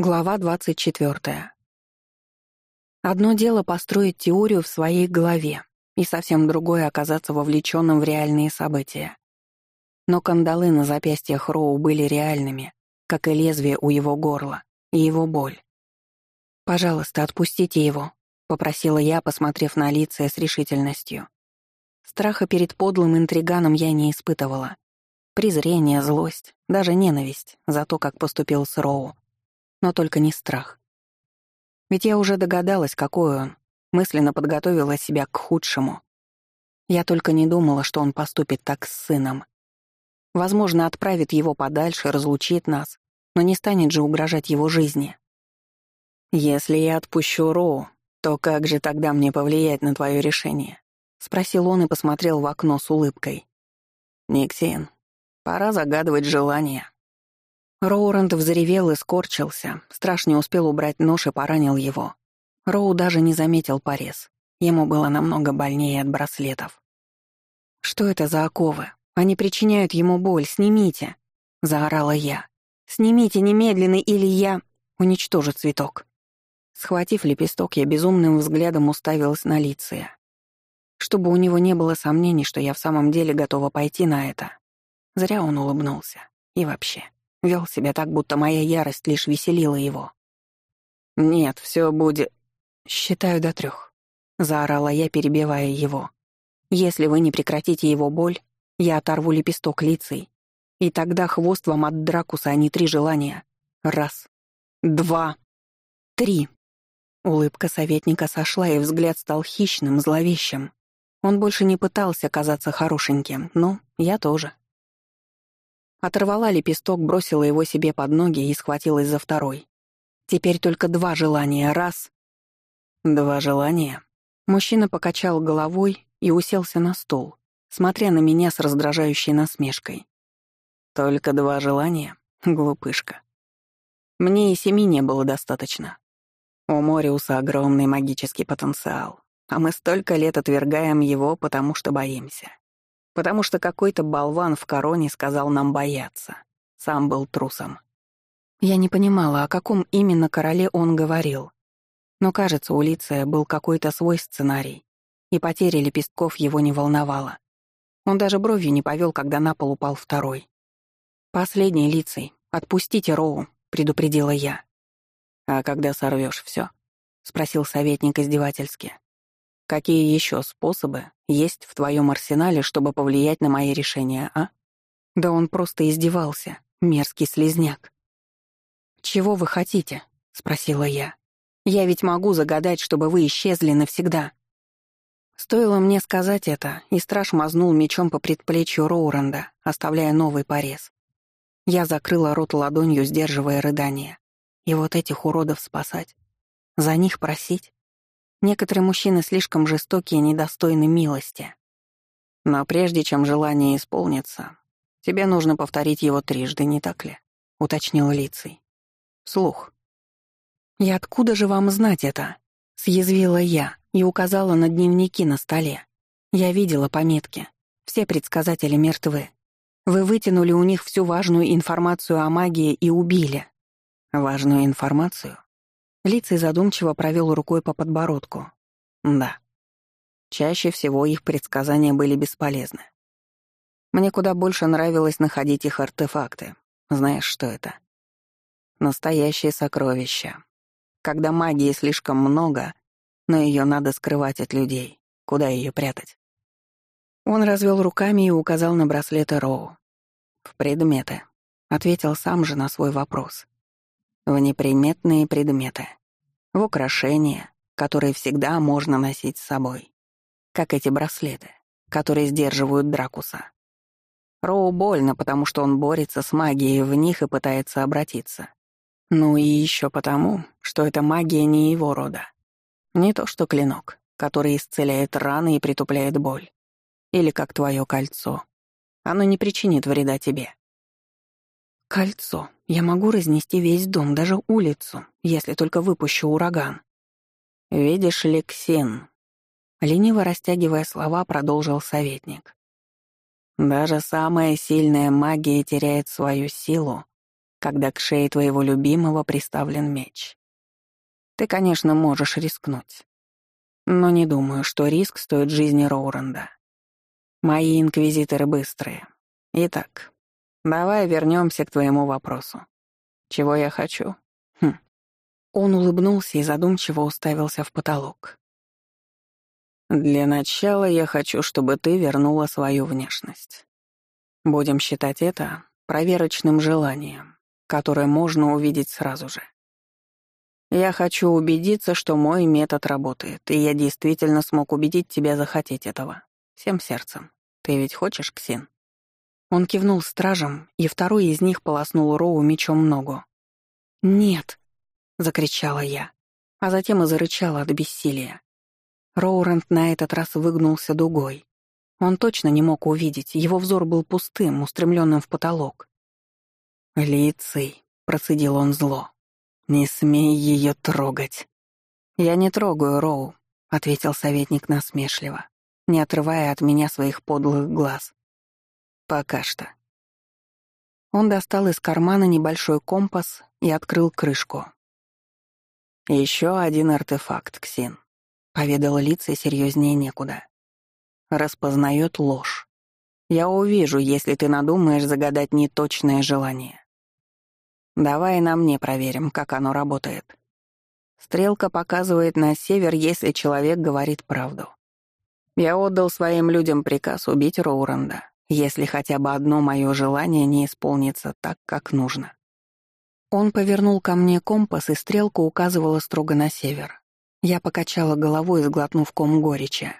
Глава 24. Одно дело построить теорию в своей голове, и совсем другое — оказаться вовлеченным в реальные события. Но кандалы на запястьях Роу были реальными, как и лезвие у его горла, и его боль. «Пожалуйста, отпустите его», — попросила я, посмотрев на лица с решительностью. Страха перед подлым интриганом я не испытывала. Презрение, злость, даже ненависть за то, как поступил с Роу — но только не страх. Ведь я уже догадалась, какой он, мысленно подготовила себя к худшему. Я только не думала, что он поступит так с сыном. Возможно, отправит его подальше, разлучит нас, но не станет же угрожать его жизни. «Если я отпущу Роу, то как же тогда мне повлиять на твое решение?» — спросил он и посмотрел в окно с улыбкой. «Никсин, пора загадывать желание». Роуранд взревел и скорчился. Страш не успел убрать нож и поранил его. Роу даже не заметил порез. Ему было намного больнее от браслетов. «Что это за оковы? Они причиняют ему боль. Снимите!» — заорала я. «Снимите немедленно, или я уничтожу цветок». Схватив лепесток, я безумным взглядом уставилась на Лиция. Чтобы у него не было сомнений, что я в самом деле готова пойти на это. Зря он улыбнулся. И вообще. Вел себя так, будто моя ярость лишь веселила его. «Нет, все будет...» «Считаю до трех», — заорала я, перебивая его. «Если вы не прекратите его боль, я оторву лепесток лицей. И тогда хвост вам от Дракуса, а не три желания. Раз, два, три». Улыбка советника сошла, и взгляд стал хищным, зловещим. Он больше не пытался казаться хорошеньким, но я тоже. Оторвала лепесток, бросила его себе под ноги и схватилась за второй. Теперь только два желания. Раз. Два желания. Мужчина покачал головой и уселся на стул, смотря на меня с раздражающей насмешкой. Только два желания, глупышка. Мне и семи не было достаточно. У Мориуса огромный магический потенциал, а мы столько лет отвергаем его, потому что боимся. Потому что какой-то болван в короне сказал нам бояться. Сам был трусом. Я не понимала, о каком именно короле он говорил. Но, кажется, у Лиция был какой-то свой сценарий, и потеря лепестков его не волновала. Он даже бровью не повел, когда на пол упал второй. «Последний Лицей, отпустите Роу», — предупредила я. «А когда сорвешь все? спросил советник издевательски. Какие еще способы есть в твоем арсенале, чтобы повлиять на мои решения, а? Да он просто издевался, мерзкий слезняк. «Чего вы хотите?» — спросила я. «Я ведь могу загадать, чтобы вы исчезли навсегда». Стоило мне сказать это, и страж мазнул мечом по предплечью Роуренда, оставляя новый порез. Я закрыла рот ладонью, сдерживая рыдание. И вот этих уродов спасать? За них просить? Некоторые мужчины слишком жестокие и недостойны милости. Но прежде чем желание исполнится, тебе нужно повторить его трижды, не так ли? — уточнил Лицей. Слух. «И откуда же вам знать это?» — съязвила я и указала на дневники на столе. Я видела пометки. Все предсказатели мертвы. Вы вытянули у них всю важную информацию о магии и убили. Важную информацию? Лицей задумчиво провел рукой по подбородку. Да. Чаще всего их предсказания были бесполезны. Мне куда больше нравилось находить их артефакты. Знаешь, что это? Настоящее сокровище. Когда магии слишком много, но ее надо скрывать от людей. Куда ее прятать? Он развел руками и указал на браслеты Роу. «В предметы», — ответил сам же на свой вопрос. «В неприметные предметы в украшения, которые всегда можно носить с собой, как эти браслеты, которые сдерживают Дракуса. Роу больно, потому что он борется с магией в них и пытается обратиться. Ну и еще потому, что эта магия не его рода. Не то что клинок, который исцеляет раны и притупляет боль. Или как твое кольцо. Оно не причинит вреда тебе. Кольцо. Я могу разнести весь дом, даже улицу, если только выпущу ураган. Видишь ли, Ксин? Лениво растягивая слова, продолжил советник. Даже самая сильная магия теряет свою силу, когда к шее твоего любимого приставлен меч. Ты, конечно, можешь рискнуть. Но не думаю, что риск стоит жизни Роуренда. Мои инквизиторы быстрые. Итак, давай вернемся к твоему вопросу. Чего я хочу? Хм. Он улыбнулся и задумчиво уставился в потолок. Для начала я хочу, чтобы ты вернула свою внешность. Будем считать это проверочным желанием, которое можно увидеть сразу же. Я хочу убедиться, что мой метод работает, и я действительно смог убедить тебя захотеть этого. Всем сердцем. Ты ведь хочешь, Ксин?» Он кивнул стражам, и второй из них полоснул Роу мечом ногу. «Нет!» — закричала я, а затем и зарычала от бессилия. Роурент на этот раз выгнулся дугой. Он точно не мог увидеть, его взор был пустым, устремленным в потолок. «Лицей», — процедил он зло, «Не смей ее трогать». «Я не трогаю, Роу», — ответил советник насмешливо, не отрывая от меня своих подлых глаз. «Пока что». Он достал из кармана небольшой компас и открыл крышку. «Еще один артефакт, Ксин», — поведал лица серьезнее некуда. «Распознает ложь. Я увижу, если ты надумаешь загадать неточное желание. Давай на мне проверим, как оно работает. Стрелка показывает на север, если человек говорит правду. Я отдал своим людям приказ убить Роуренда, если хотя бы одно мое желание не исполнится так, как нужно. Он повернул ко мне компас, и стрелка указывала строго на север. Я покачала головой, сглотнув ком горечи.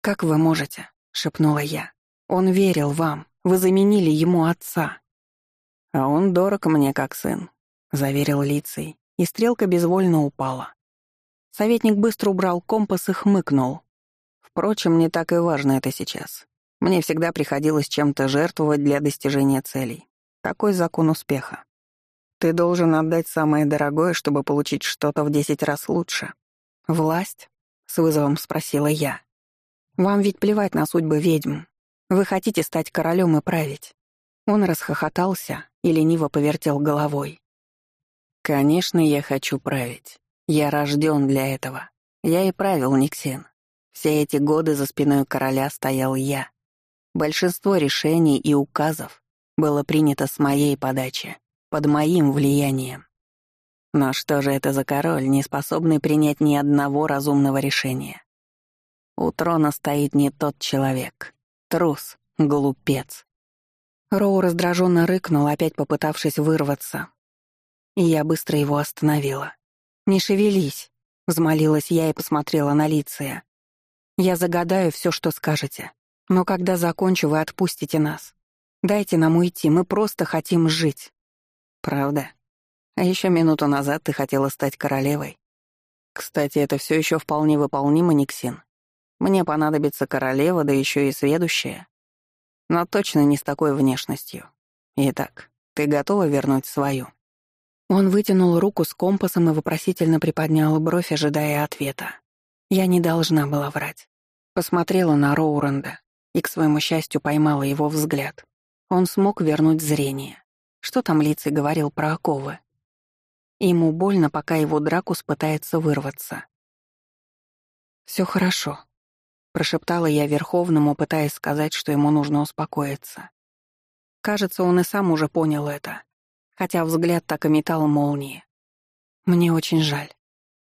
«Как вы можете?» — шепнула я. «Он верил вам. Вы заменили ему отца. «А он дорог мне как сын», — заверил Лицей, и стрелка безвольно упала. Советник быстро убрал компас и хмыкнул. «Впрочем, не так и важно это сейчас. Мне всегда приходилось чем-то жертвовать для достижения целей. Такой закон успеха. Ты должен отдать самое дорогое, чтобы получить что-то в десять раз лучше. Власть?» — с вызовом спросила я. «Вам ведь плевать на судьбы ведьм. Вы хотите стать королем и править. Он расхохотался и лениво повертел головой. «Конечно, я хочу править. Я рожден для этого. Я и правил Никсин. Все эти годы за спиной короля стоял я. Большинство решений и указов было принято с моей подачи, под моим влиянием. Но что же это за король, не способный принять ни одного разумного решения? У трона стоит не тот человек. Трус, глупец, Роу раздраженно рыкнул, опять попытавшись вырваться. И я быстро его остановила. «Не шевелись», — взмолилась я и посмотрела на Лиция. «Я загадаю все, что скажете. Но когда закончу, вы отпустите нас. Дайте нам уйти, мы просто хотим жить». «Правда? А еще минуту назад ты хотела стать королевой. Кстати, это все еще вполне выполнимо, Никсин. Мне понадобится королева, да еще и сведущая. Но точно не с такой внешностью. Итак, ты готова вернуть свою?» Он вытянул руку с компасом и вопросительно приподнял бровь, ожидая ответа. Я не должна была врать. Посмотрела на Роуренда и, к своему счастью, поймала его взгляд. Он смог вернуть зрение. Что там Лицей говорил про оковы? Ему больно, пока его Дракус пытается вырваться. Все хорошо», Прошептала я Верховному, пытаясь сказать, что ему нужно успокоиться. Кажется, он и сам уже понял это, хотя взгляд так и метал молнии. «Мне очень жаль».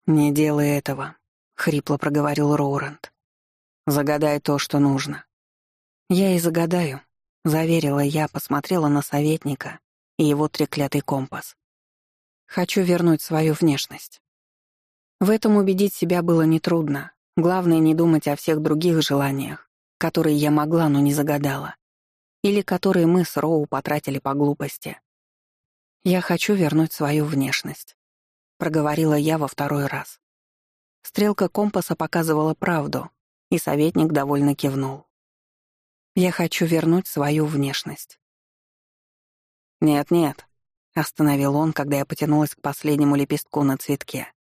«Не делай этого», — хрипло проговорил Роурент. «Загадай то, что нужно». «Я и загадаю», — заверила я, посмотрела на советника и его треклятый компас. «Хочу вернуть свою внешность». В этом убедить себя было нетрудно, Главное не думать о всех других желаниях, которые я могла, но не загадала. Или которые мы с Роу потратили по глупости. «Я хочу вернуть свою внешность», — проговорила я во второй раз. Стрелка компаса показывала правду, и советник довольно кивнул. «Я хочу вернуть свою внешность». «Нет-нет», — остановил он, когда я потянулась к последнему лепестку на цветке.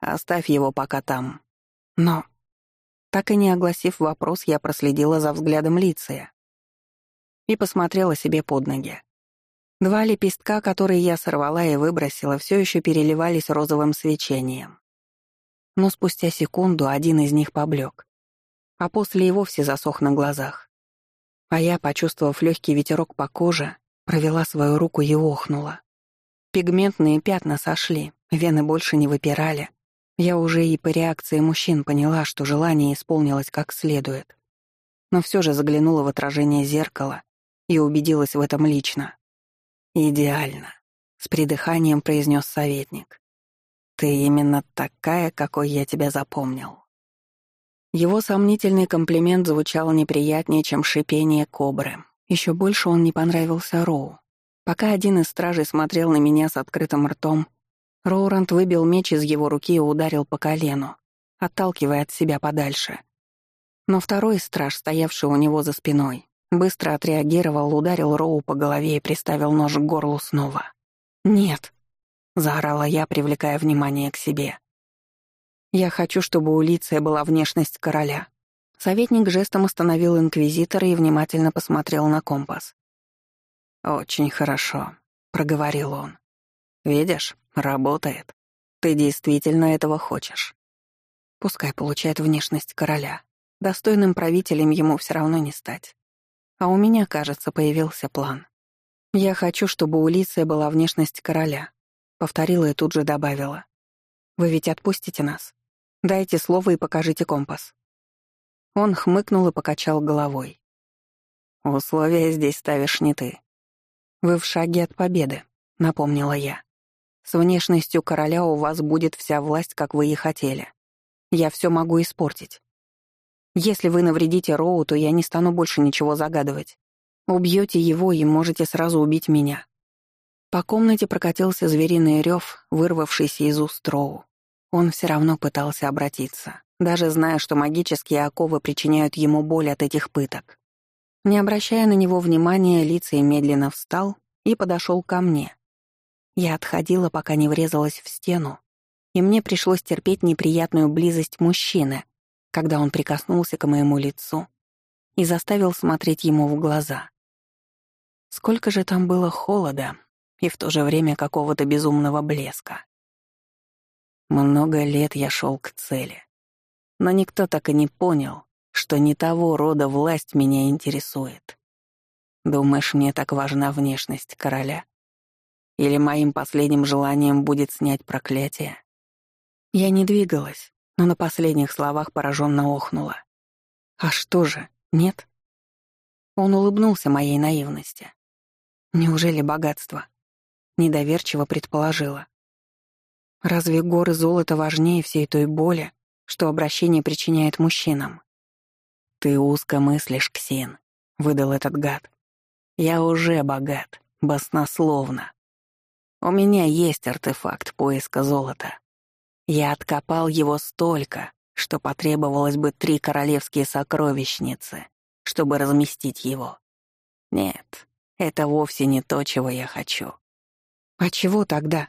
«Оставь его пока там. Но, так и не огласив вопрос, я проследила за взглядом Лиция и посмотрела себе под ноги. Два лепестка, которые я сорвала и выбросила, все еще переливались розовым свечением. Но спустя секунду один из них поблек, а после и вовсе засох на глазах. А я, почувствовав легкий ветерок по коже, провела свою руку и охнула. Пигментные пятна сошли, вены больше не выпирали. Я уже и по реакции мужчин поняла, что желание исполнилось как следует. Но все же заглянула в отражение зеркала и убедилась в этом лично. «Идеально», — с придыханием произнес советник. «Ты именно такая, какой я тебя запомнил». Его сомнительный комплимент звучал неприятнее, чем шипение кобры. Еще больше он не понравился Роу. Пока один из стражей смотрел на меня с открытым ртом, Роурант выбил меч из его руки и ударил по колену, отталкивая от себя подальше. Но второй страж, стоявший у него за спиной, быстро отреагировал, ударил Роу по голове и приставил нож к горлу снова. «Нет!» — заорала я, привлекая внимание к себе. Я хочу, чтобы у Лиция была внешность короля. Советник жестом остановил инквизитора и внимательно посмотрел на компас. «Очень хорошо», — проговорил он. «Видишь, работает. Ты действительно этого хочешь. Пускай получает внешность короля. Достойным правителем ему все равно не стать. А у меня, кажется, появился план. Я хочу, чтобы у Лиция была внешность короля», — повторила и тут же добавила. «Вы ведь отпустите нас?» Дайте слово и покажите компас». Он хмыкнул и покачал головой. «Условия здесь ставишь не ты. Вы в шаге от победы», — напомнила я. «С внешностью короля у вас будет вся власть, как вы и хотели. Я все могу испортить. Если вы навредите Роу, то я не стану больше ничего загадывать. Убьете его и можете сразу убить меня». По комнате прокатился звериный рев, вырвавшийся из уст Роу. Он все равно пытался обратиться, даже зная, что магические оковы причиняют ему боль от этих пыток. Не обращая на него внимания, Лицей медленно встал и подошел ко мне. Я отходила, пока не врезалась в стену, и мне пришлось терпеть неприятную близость мужчины, когда он прикоснулся к моему лицу и заставил смотреть ему в глаза. Сколько же там было холода и в то же время какого-то безумного блеска. Много лет я шел к цели. Но никто так и не понял, что не того рода власть меня интересует. Думаешь, мне так важна внешность короля? Или моим последним желанием будет снять проклятие? Я не двигалась, но на последних словах пораженно охнула. А что же, нет? Он улыбнулся моей наивности. Неужели богатство? Недоверчиво предположила. Разве горы золота важнее всей той боли, что обращение причиняет мужчинам? «Ты узко мыслишь, Ксин», — выдал этот гад. «Я уже богат, баснословно. У меня есть артефакт поиска золота. Я откопал его столько, что потребовалось бы три королевские сокровищницы, чтобы разместить его. Нет, это вовсе не то, чего я хочу. А чего тогда?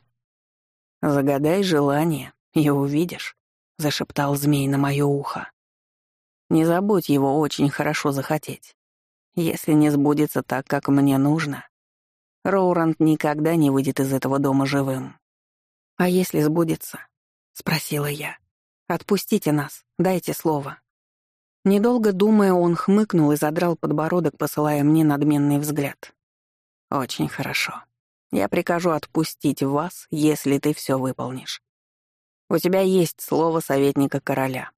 «Загадай желание, и увидишь», — зашептал змей на мое ухо. «Не забудь его очень хорошо захотеть. Если не сбудется так, как мне нужно, Роурант никогда не выйдет из этого дома живым». «А если сбудется?» — спросила я. «Отпустите нас, дайте слово». Недолго думая, он хмыкнул и задрал подбородок, посылая мне надменный взгляд. «Очень хорошо. Я прикажу отпустить вас, если ты все выполнишь. У тебя есть слово советника короля».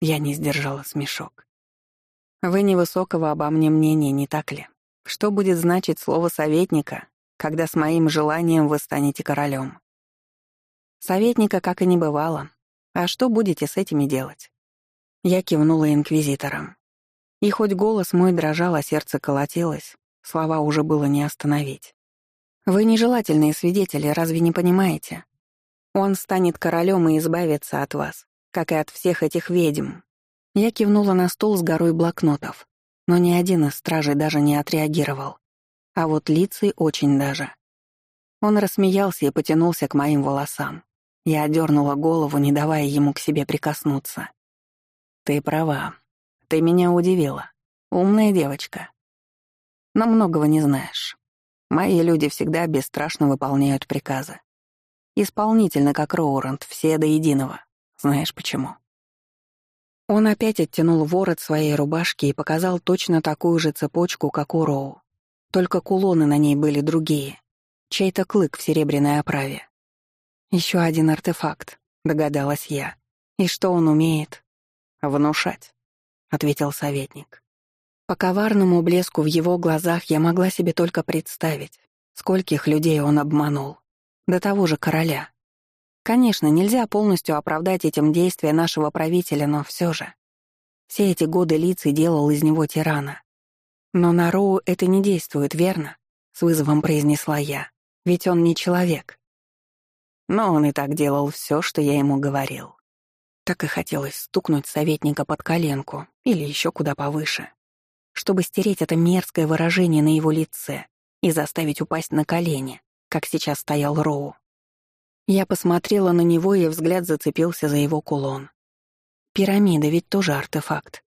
Я не сдержала смешок. «Вы невысокого обо мне мнения, не так ли? Что будет значить слово советника, когда с моим желанием вы станете королем?» Советника как и не бывало. А что будете с этими делать? Я кивнула инквизиторам. И хоть голос мой дрожал, а сердце колотилось, слова уже было не остановить. Вы нежелательные свидетели, разве не понимаете? Он станет королем и избавится от вас, как и от всех этих ведьм. Я кивнула на стол с горой блокнотов, но ни один из стражей даже не отреагировал. А вот лицей очень даже. Он рассмеялся и потянулся к моим волосам. Я одернула голову, не давая ему к себе прикоснуться. «Ты права. Ты меня удивила. Умная девочка. Но многого не знаешь. Мои люди всегда бесстрашно выполняют приказы. Исполнительно, как Роурант, все до единого. Знаешь почему?» Он опять оттянул ворот своей рубашки и показал точно такую же цепочку, как у Роу. Только кулоны на ней были другие. Чей-то клык в серебряной оправе. Еще один артефакт, догадалась я. И что он умеет? Внушать, ответил советник. По коварному блеску в его глазах я могла себе только представить, скольких людей он обманул. До того же короля. Конечно, нельзя полностью оправдать этим действия нашего правителя, но все же. Все эти годы Лицей делал из него тирана. Но на Роу это не действует, верно? С вызовом произнесла я. Ведь он не человек. Но он и так делал все, что я ему говорил. Так и хотелось стукнуть советника под коленку или еще куда повыше чтобы стереть это мерзкое выражение на его лице и заставить упасть на колени, как сейчас стоял Роу. Я посмотрела на него, и взгляд зацепился за его кулон. Пирамида ведь тоже артефакт.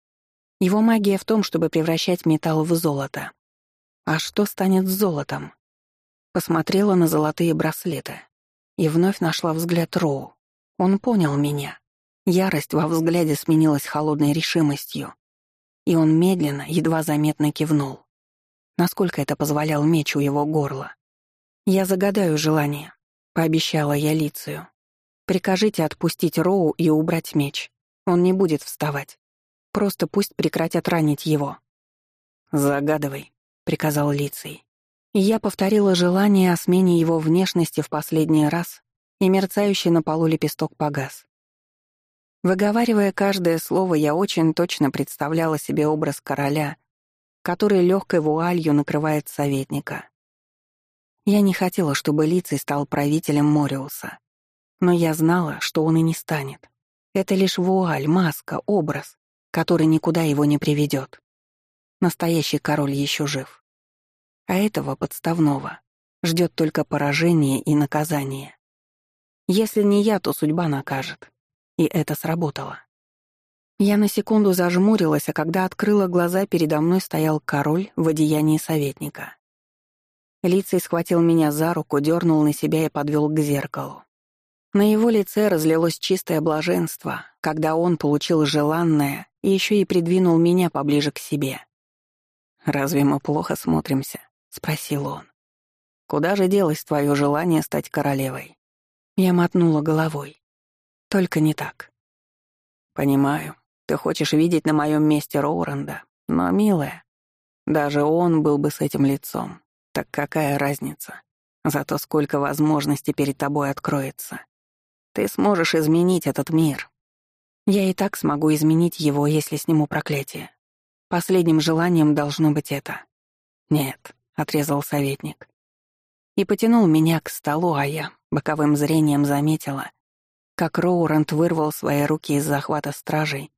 Его магия в том, чтобы превращать металл в золото. А что станет с золотом? Посмотрела на золотые браслеты и вновь нашла взгляд Роу. Он понял меня. Ярость во взгляде сменилась холодной решимостью, и он медленно, едва заметно кивнул. Насколько это позволял меч у его горла. «Я загадаю желание», — пообещала я Лицию. «Прикажите отпустить Роу и убрать меч. Он не будет вставать. Просто пусть прекратят ранить его». «Загадывай», — приказал Лиций. И я повторила желание о смене его внешности в последний раз, и мерцающий на полу лепесток погас. Выговаривая каждое слово, я очень точно представляла себе образ короля, который легкой вуалью накрывает советника. Я не хотела, чтобы Лицей стал правителем Мориуса. Но я знала, что он и не станет. Это лишь вуаль, маска, образ, который никуда его не приведет. Настоящий король еще жив. А этого подставного ждет только поражение и наказание. Если не я, то судьба накажет. И это сработало. Я на секунду зажмурилась, а когда открыла глаза, передо мной стоял король в одеянии советника. Лицей схватил меня за руку, дернул на себя и подвел к зеркалу. На его лице разлилось чистое блаженство, когда он получил желанное и еще и придвинул меня поближе к себе. «Разве мы плохо смотримся?» — спросил он. «Куда же делось твое желание стать королевой?» Я мотнула головой. Только не так. Понимаю, ты хочешь видеть на моем месте Роуренда, но, милая, даже он был бы с этим лицом. Так какая разница? Зато сколько возможностей перед тобой откроется. Ты сможешь изменить этот мир. Я и так смогу изменить его, если сниму проклятие. Последним желанием должно быть это. Нет, — отрезал советник. И потянул меня к столу, а я боковым зрением заметила, как Роурант вырвал свои руки из захвата стражей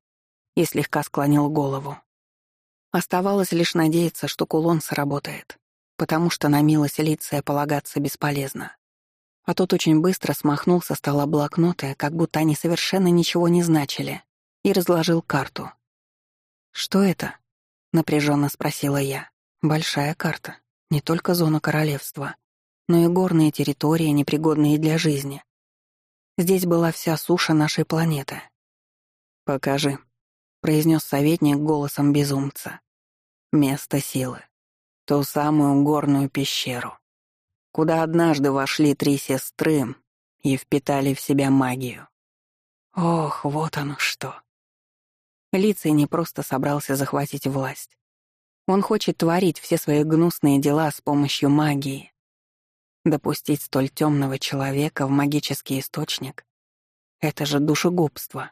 и слегка склонил голову. Оставалось лишь надеяться, что кулон сработает, потому что на милость Лиция полагаться бесполезно. А тот очень быстро смахнул со стола блокноты, как будто они совершенно ничего не значили, и разложил карту. «Что это?» — напряженно спросила я. «Большая карта. Не только зона королевства, но и горные территории, непригодные для жизни. Здесь была вся суша нашей планеты. «Покажи», — произнес советник голосом безумца. «Место силы. Ту самую горную пещеру, куда однажды вошли три сестры и впитали в себя магию. Ох, вот оно что. Лицей не просто собрался захватить власть. Он хочет творить все свои гнусные дела с помощью магии. Допустить столь темного человека в магический источник — это же душегубство.